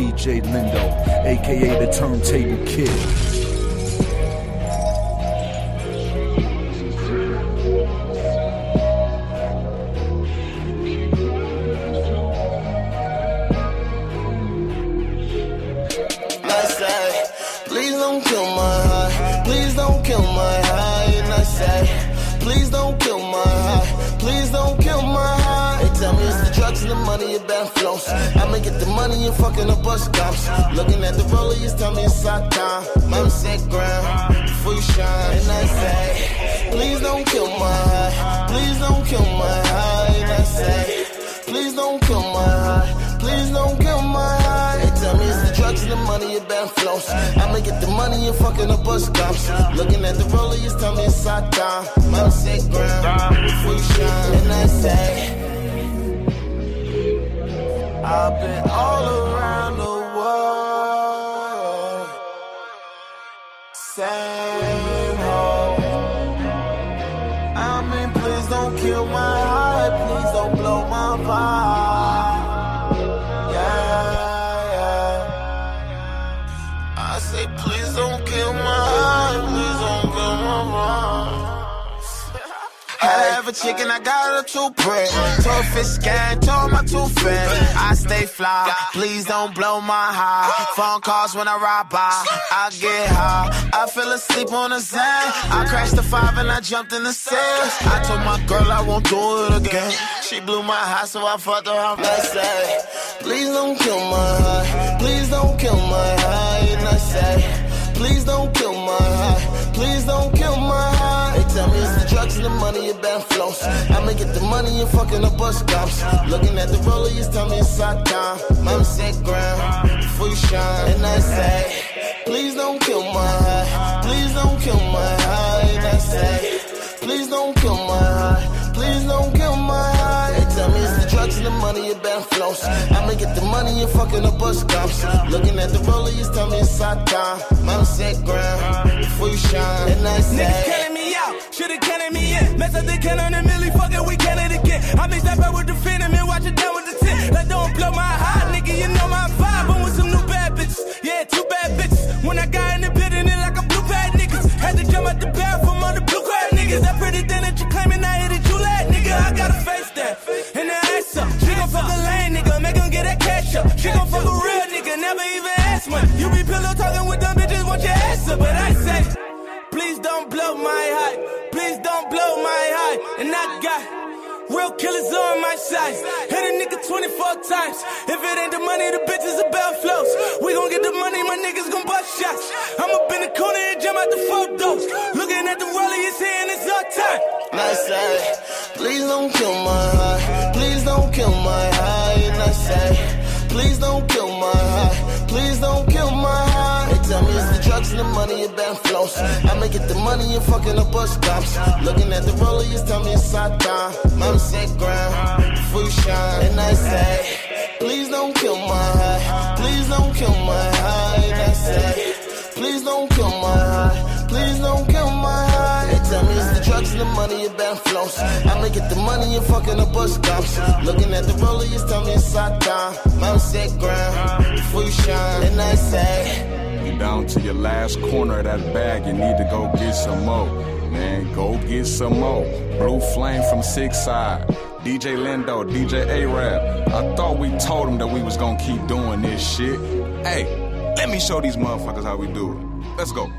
DJ Lindo, aka the Turntable Kid. Kill my high. Please don't kill my high. Please don't kill my high. Drugs and the money bad flows. I'ma get the money and fucking up bus cops. Looking at the roller, tell me it's our time. Mama said ground before you shine. And I say, please don't kill my high. Please don't kill my high. And I say, please don't kill my high. Please don't kill my high. They tell me it's the drugs and the money bad flows. I'ma get the money and fucking up bus cops. Looking at the roller, tell me it's our time. Mama said ground before you shine. And I say, I've been all around the world. Same hole. I mean, please don't kill my heart. Please don't blow my vibe. Yeah, yeah. I say, please don't I have a chicken, I got a two print. Told fish scan, told my two friends. I stay fly, please don't blow my high. Phone calls when I ride by, I get high. I fell asleep on the sand. I crashed the five and I jumped in the sales. I told my girl I won't do it again. She blew my high, so I fucked her up. I say, please don't kill my high. Please don't kill my high. And I say, Please don't kill my high. Please don't and the money and bad flows. I'ma get the money and fucking up bus cops. Looking at the roller, you tell me it's our time. Mama said ground before you shine. And I say, please don't kill my high. Please don't kill my high. And I say, please don't kill my high. Please don't kill my high. They tell me it's the drugs and the money and bad flows. I'ma get the money and fucking up bus cops. Looking at the roller, you tell me it's our time. Mama said ground before you shine. And I say, Niggas counting me out, shoulda counted me in. Mess up the count and Millie, fuck it, we count real killers on my side. Hit a nigga 24 times. If it ain't the money, the bitches about flows. We gon' get the money, my niggas gon' bust shots. I'm up in the corner and jump out the photos. Looking at the roller, you saying it's our time. and I say, please don't kill my high. Please don't kill my high. And I say, please don't kill my high. Please don't kill my high. Drugs and the money and bad flows. I'ma get the money and fucking up bus cops. Looking at the roller, you tell me it's our time. Mama said ground before you shine. And I say, please don't kill my high. Please don't kill my high. And I say, please don't kill my high. Please don't kill my high. They tell me it's the drugs and the money and bad flows. I'ma get the money and fucking up bus cops. Looking at the roller, you tell me it's our time. Mama said ground before you shine. And I say, down to your last corner of that bag, you need to go get some more. Man, go get some more. Blue Flame from Sikk Side. DJ Lindo, DJ Arab. I thought we told them that we was gonna keep doing this shit. Hey, let me show these motherfuckers how we do it. Let's go.